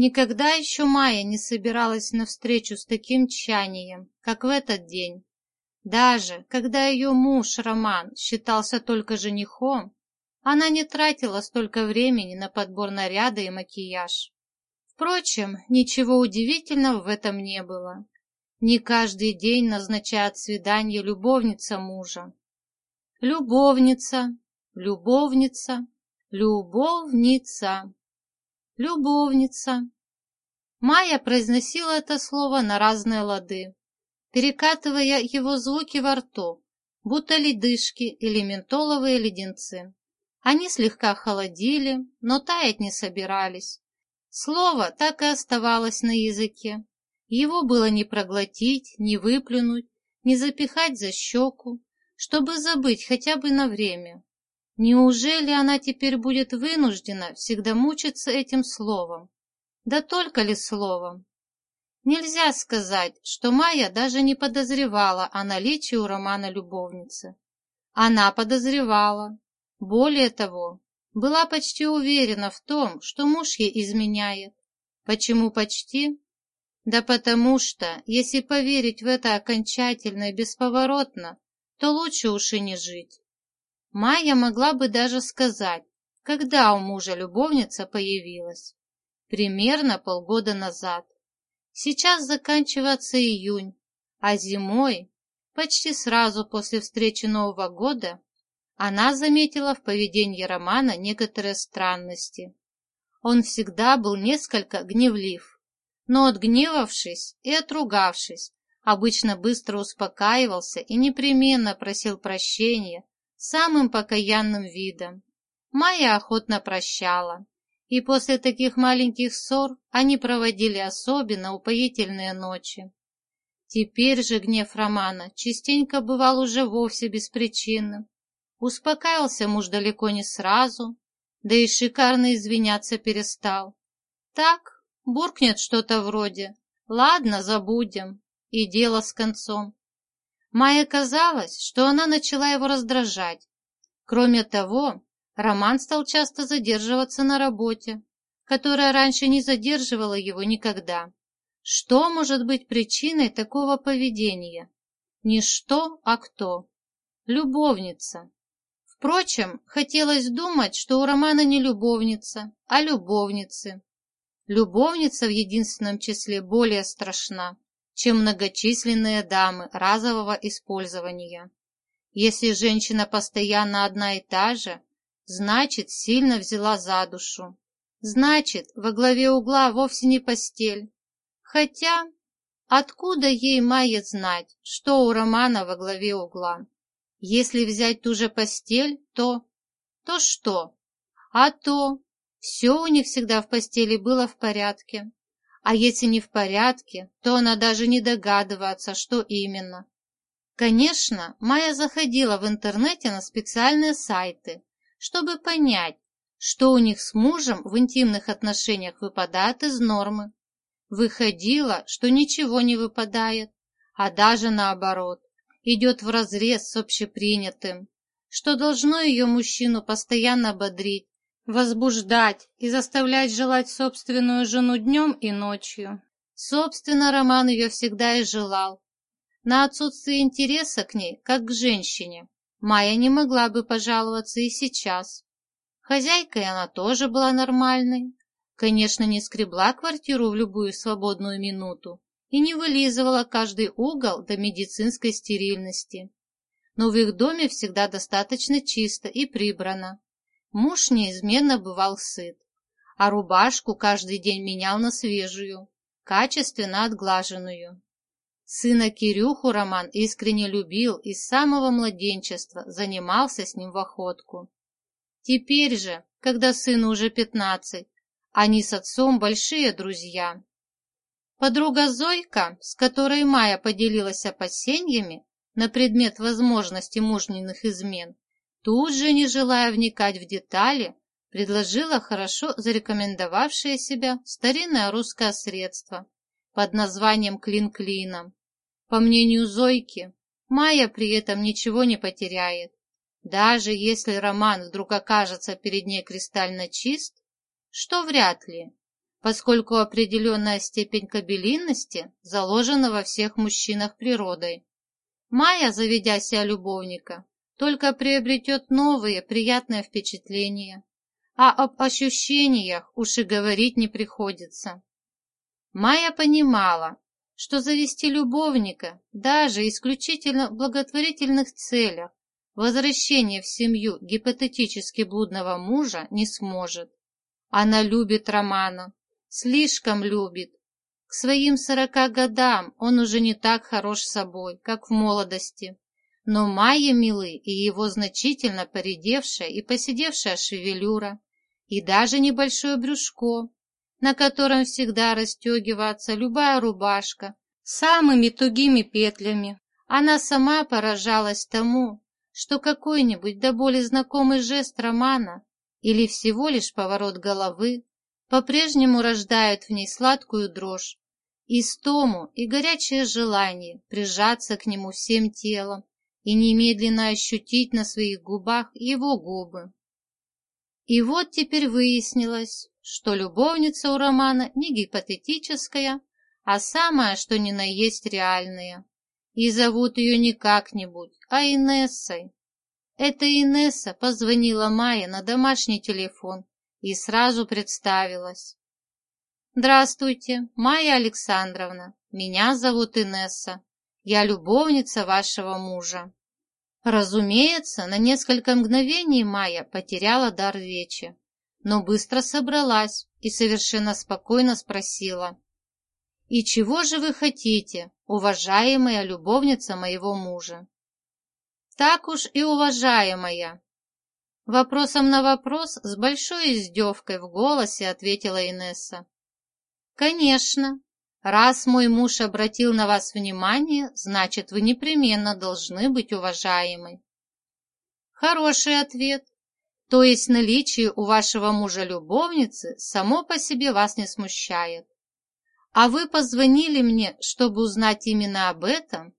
Никогда еще Майя не собиралась на встречу с таким тщанием, как в этот день. Даже когда ее муж Роман считался только женихом, она не тратила столько времени на подбор наряда и макияж. Впрочем, ничего удивительного в этом не было. Не каждый день назначает свидание любовница мужа. Любовница, любовница, любовница, любовница. Майя произносила это слово на разные лады, перекатывая его звуки во рту, будто ледышки или ментоловые леденцы. Они слегка холодили, но таять не собирались. Слово так и оставалось на языке. Его было не проглотить, не выплюнуть, не запихать за щеку, чтобы забыть хотя бы на время. Неужели она теперь будет вынуждена всегда мучиться этим словом? Да только ли словом? Нельзя сказать, что Майя даже не подозревала о наличии у Романа любовницы. Она подозревала. Более того, была почти уверена в том, что муж ей изменяет. Почему почти? Да потому что, если поверить в это окончательно и бесповоротно, то лучше уж и не жить. Майя могла бы даже сказать, когда у мужа любовница появилась. Примерно полгода назад. Сейчас заканчивается июнь, а зимой, почти сразу после встречи Нового года, она заметила в поведении Романа некоторые странности. Он всегда был несколько гневлив, но отгневавшись и отругавшись, обычно быстро успокаивался и непременно просил прощения самым покаянным видом. Майя охотно прощала, и после таких маленьких ссор они проводили особенно упоительные ночи. Теперь же гнев Романа частенько бывал уже вовсе беспричинным, Успокаивался муж далеко не сразу, да и шикарно извиняться перестал. Так, буркнет что-то вроде «Ладно, забудем», и дело с концом. Майе казалось, что она начала его раздражать. Кроме того, Роман стал часто задерживаться на работе, которая раньше не задерживала его никогда. Что может быть причиной такого поведения? Не что, а кто. Любовница. Впрочем, хотелось думать, что у Романа не любовница, а любовницы. Любовница в единственном числе более страшна, чем многочисленные дамы разового использования. Если женщина постоянно одна и та же, значит, сильно взяла за душу. Значит, во главе угла вовсе не постель. Хотя, откуда ей Майя знать, что у Романа во главе угла? Если взять ту же постель, то... То что? А то... Все у них всегда в постели было в порядке. А если не в порядке, то она даже не догадывается, что именно. Конечно, Майя заходила в интернете на специальные сайты, чтобы понять, что у них с мужем в интимных отношениях выпадает из нормы. Выходило, что ничего не выпадает, а даже наоборот идет вразрез с общепринятым, что должно ее мужчину постоянно бодрить, возбуждать и заставлять желать собственную жену днем и ночью. Собственно, Роман ее всегда и желал. На отсутствие интереса к ней, как к женщине, Майя не могла бы пожаловаться и сейчас. Хозяйкой она тоже была нормальной. Конечно, не скребла квартиру в любую свободную минуту, и не вылизывала каждый угол до медицинской стерильности. Но в их доме всегда достаточно чисто и прибрано. Муж неизменно бывал сыт, а рубашку каждый день менял на свежую, качественно отглаженную. Сына Кирюху Роман искренне любил и с самого младенчества занимался с ним в охотку. Теперь же, когда сыну уже пятнадцать, они с отцом большие друзья. Подруга Зойка, с которой Майя поделилась опасениями на предмет возможности мужниных измен, тут же, не желая вникать в детали, предложила хорошо зарекомендовавшее себя старинное русское средство под названием клин-клином. По мнению Зойки, Майя при этом ничего не потеряет. Даже если роман вдруг окажется перед ней кристально чист, что вряд ли, поскольку определенная степень кабелинности заложена во всех мужчинах природой. Майя, заведя себя любовника, только приобретет новые приятные впечатления, а об ощущениях уж и говорить не приходится. Майя понимала, что завести любовника даже исключительно в благотворительных целях возвращение в семью гипотетически блудного мужа не сможет. Она любит Романа, слишком любит. К своим сорока годам он уже не так хорош собой, как в молодости. Но Майе милы и его значительно поредевшая и поседевшая шевелюра, и даже небольшое брюшко, на котором всегда расстегивается любая рубашка, самыми тугими петлями. Она сама поражалась тому, что какой-нибудь до боли знакомый жест романа или всего лишь поворот головы по-прежнему рождает в ней сладкую дрожь, истому и горячее желание прижаться к нему всем телом и немедленно ощутить на своих губах его губы. И вот теперь выяснилось, что любовница у Романа не гипотетическая, а самая, что ни на есть реальная и зовут ее не как-нибудь, а Инессой. Эта Инесса позвонила Майе на домашний телефон и сразу представилась. «Здравствуйте, Майя Александровна. Меня зовут Инесса. Я любовница вашего мужа». Разумеется, на несколько мгновений Майя потеряла дар речи, но быстро собралась и совершенно спокойно спросила. «И чего же вы хотите, уважаемая любовница моего мужа?» «Так уж и уважаемая!» Вопросом на вопрос с большой издевкой в голосе ответила Инесса. «Конечно. Раз мой муж обратил на вас внимание, значит, вы непременно должны быть уважаемой». Хороший ответ. То есть наличие у вашего мужа любовницы само по себе вас не смущает. А вы позвонили мне, чтобы узнать именно об этом?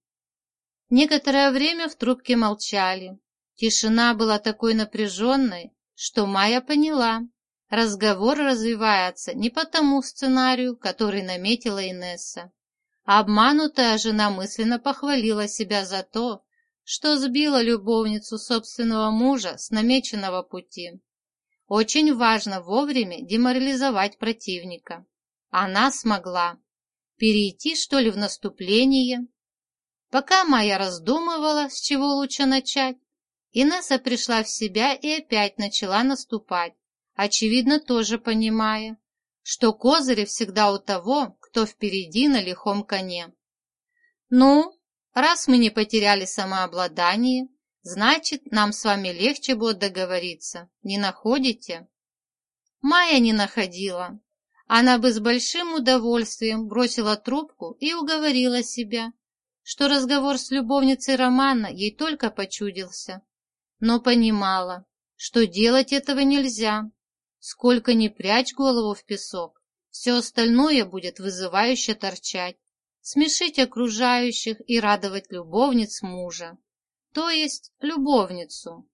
Некоторое время в трубке молчали. Тишина была такой напряженной, что Майя поняла. Разговор развивается не по тому сценарию, который наметила Инесса. обманутая жена мысленно похвалила себя за то, что сбила любовницу собственного мужа с намеченного пути. Очень важно вовремя деморализовать противника. Она смогла. Перейти, что ли, в наступление? Пока Майя раздумывала, с чего лучше начать, Инесса пришла в себя и опять начала наступать, очевидно, тоже понимая, что козыри всегда у того, кто впереди на лихом коне. «Ну, раз мы не потеряли самообладание, значит, нам с вами легче будет договориться, не находите?» Майя не находила, она бы с большим удовольствием бросила трубку и уговорила себя, что разговор с любовницей Романа ей только почудился, но понимала, что делать этого нельзя. Сколько ни прячь голову в песок, все остальное будет вызывающе торчать, смешить окружающих и радовать любовниц мужа, то есть любовницу.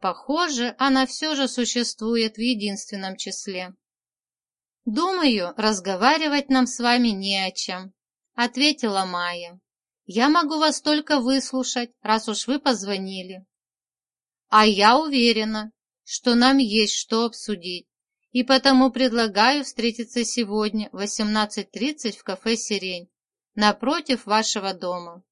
Похоже, она все же существует в единственном числе. «Думаю, разговаривать нам с вами не о чем», — ответила Майя. «Я могу вас только выслушать, раз уж вы позвонили». «А я уверена, что нам есть что обсудить, и потому предлагаю встретиться сегодня в 18.30 в кафе «Сирень», напротив вашего дома.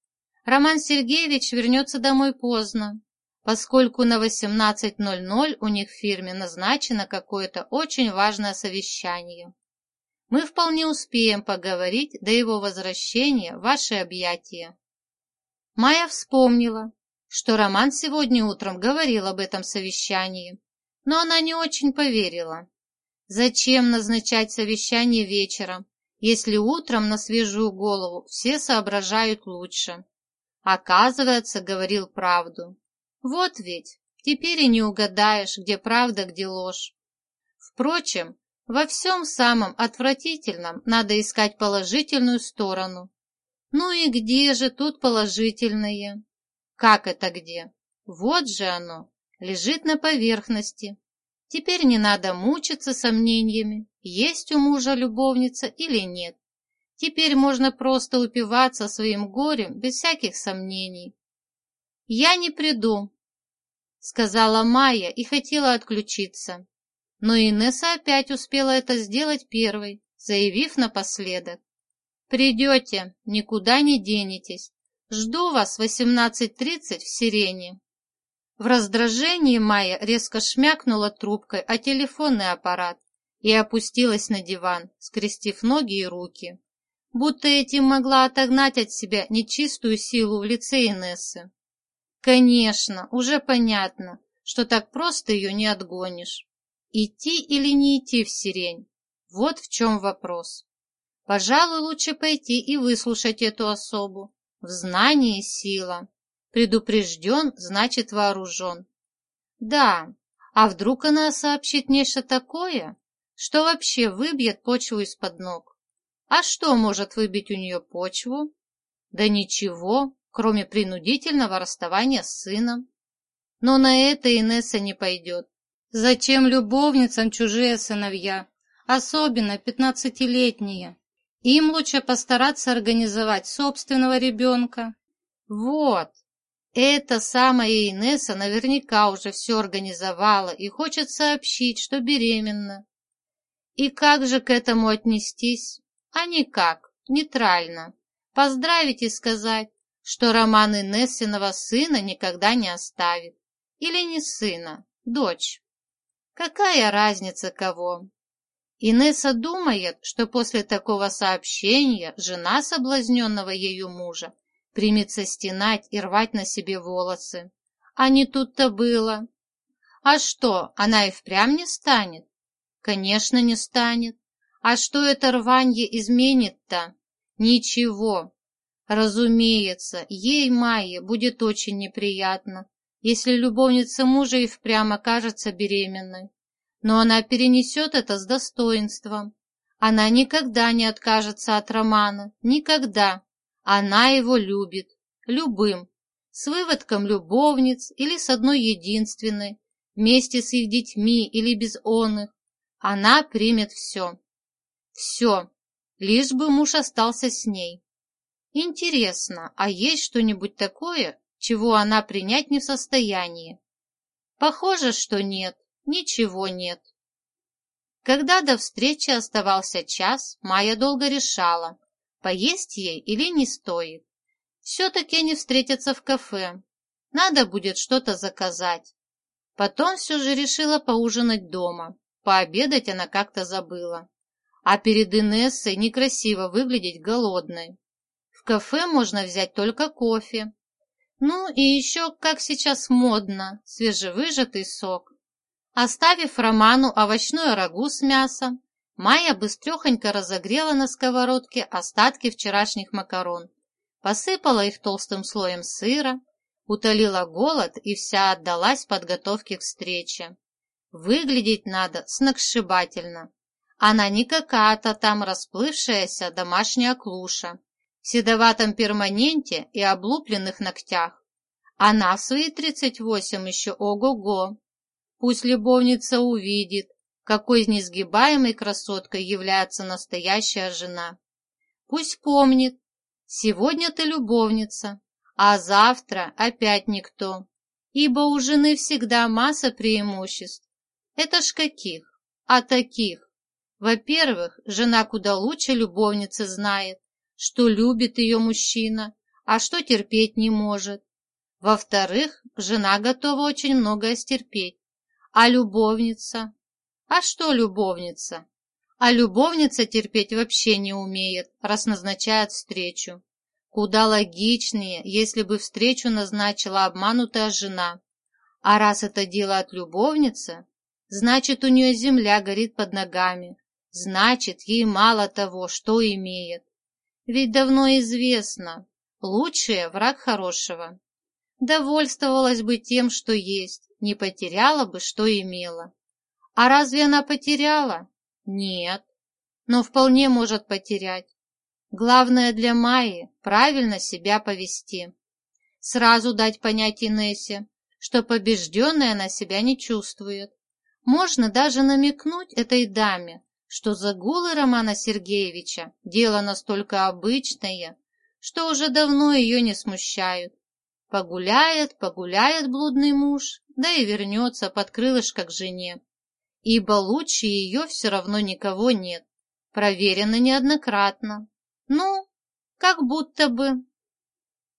Роман Сергеевич вернется домой поздно, поскольку на 18.00 у них в фирме назначено какое-то очень важное совещание. Мы вполне успеем поговорить до его возвращения в ваши объятия. Майя вспомнила, что Роман сегодня утром говорил об этом совещании, но она не очень поверила. Зачем назначать совещание вечером, если утром на свежую голову все соображают лучше? Оказывается, говорил правду. Вот ведь, теперь и не угадаешь, где правда, где ложь. Впрочем, во всем самом отвратительном надо искать положительную сторону. Ну и где же тут положительное? Как это где? Вот же оно, лежит на поверхности. Теперь не надо мучиться сомнениями, есть у мужа любовница или нет. Теперь можно просто упиваться своим горем без всяких сомнений. «Я не приду», — сказала Майя и хотела отключиться. Но Инесса опять успела это сделать первой, заявив напоследок. «Придете, никуда не денетесь. Жду вас в 18.30 в сирене». В раздражении Майя резко шмякнула трубкой о телефонный аппарат и опустилась на диван, скрестив ноги и руки, будто этим могла отогнать от себя нечистую силу в лице Инессы. Конечно, уже понятно, что так просто ее не отгонишь. Идти или не идти в сирень? Вот в чем вопрос. Пожалуй, лучше пойти и выслушать эту особу. В знании сила. Предупрежден, значит вооружен. Да, а вдруг она сообщит нечто такое, что вообще выбьет почву из-под ног? А что может выбить у нее почву? Да ничего, кроме принудительного расставания с сыном. Но на это Инесса не пойдет. Зачем любовницам чужие сыновья, особенно пятнадцатилетние? Им лучше постараться организовать собственного ребенка. Вот, эта самая Инесса наверняка уже все организовала и хочет сообщить, что беременна. И как же к этому отнестись? А никак, нейтрально. Поздравить и сказать, что роман Инессиного сына никогда не оставит. Или не сына, дочь. Какая разница кого? Инесса думает, что после такого сообщения жена соблазненного ею мужа примется стенать и рвать на себе волосы. А не тут-то было. А что, она и впрямь не станет? Конечно, не станет. А что это рванье изменит-то? Ничего. Разумеется, ей, Майе, будет очень неприятно, если любовница мужа и впрямь окажется беременной. Но она перенесет это с достоинством. Она никогда не откажется от романа, никогда. Она его любит, любым, с выводком любовниц или с одной единственной, вместе с их детьми или без он. Она примет все. Все, лишь бы муж остался с ней. Интересно, а есть что-нибудь такое, чего она принять не в состоянии? Похоже, что нет, ничего нет. Когда до встречи оставался час, Майя долго решала, поесть ей или не стоит. Все-таки они встретятся в кафе. Надо будет что-то заказать. Потом все же решила поужинать дома. Пообедать она как-то забыла. А перед Инессой некрасиво выглядеть голодной. В кафе можно взять только кофе. Ну и еще, как сейчас модно, свежевыжатый сок. Оставив Роману овощное рагу с мясом, Майя быстрехонько разогрела на сковородке остатки вчерашних макарон, посыпала их толстым слоем сыра, утолила голод и вся отдалась подготовке к встрече. Выглядеть надо сногсшибательно. Она не какая-то там расплывшаяся домашняя клуша в седоватом перманенте и облупленных ногтях. Она в свои тридцать восемь еще ого-го. Пусть любовница увидит, какой несгибаемой красоткой является настоящая жена. Пусть помнит, сегодня ты любовница, а завтра опять никто, ибо у жены всегда масса преимуществ. Это ж каких? А таких. Во-первых, жена куда лучше любовницы знает, что любит ее мужчина, а что терпеть не может. Во-вторых, жена готова очень многое стерпеть, а любовница а что любовница? А любовница терпеть вообще не умеет, раз назначает встречу. Куда логичнее, если бы встречу назначила обманутая жена. А раз это делает любовница, значит, у нее земля горит под ногами. Значит, ей мало того, что имеет. Ведь давно известно, лучшее враг хорошего. Довольствовалась бы тем, что есть, не потеряла бы, что имела. А разве она потеряла? Нет, но вполне может потерять. Главное для Майи – правильно себя повести. Сразу дать понять Инессе, что побежденная она себя не чувствует. Можно даже намекнуть этой даме, что загулы Романа Сергеевича – дело настолько обычное, что уже давно ее не смущают. Погуляет, погуляет блудный муж, да и вернется под крылышко к жене. Ибо лучше ее все равно никого нет. Проверено неоднократно. Ну, как будто бы.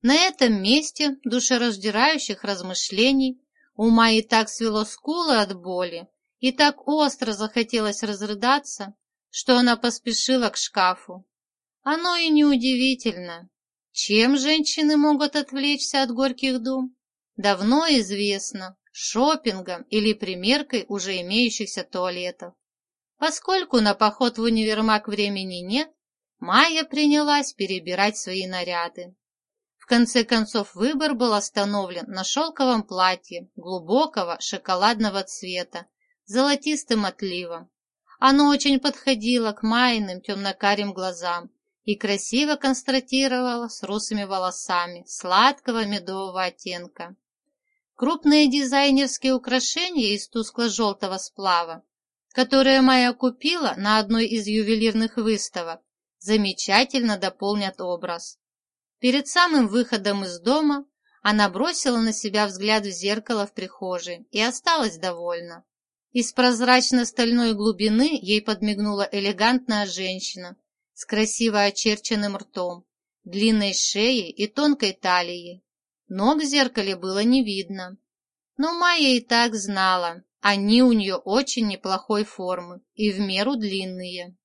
На этом месте душераздирающих размышлений у Майи так свело скулы от боли и так остро захотелось разрыдаться, что она поспешила к шкафу. Оно и неудивительно. Чем женщины могут отвлечься от горьких дум? Давно известно, шопингом или примеркой уже имеющихся туалетов. Поскольку на поход в универмаг времени нет, Майя принялась перебирать свои наряды. В конце концов выбор был остановлен на шелковом платье глубокого шоколадного цвета золотистым отливом. Оно очень подходило к Майиным темно-карим глазам и красиво контрастировало с русыми волосами сладкого медового оттенка. Крупные дизайнерские украшения из тускло-желтого сплава, которые Майя купила на одной из ювелирных выставок, замечательно дополнят образ. Перед самым выходом из дома она бросила на себя взгляд в зеркало в прихожей и осталась довольна. Из прозрачно-стальной глубины ей подмигнула элегантная женщина с красиво очерченным ртом, длинной шеей и тонкой талией. Ног в зеркале было не видно. Но Майя и так знала, они у нее очень неплохой формы и в меру длинные.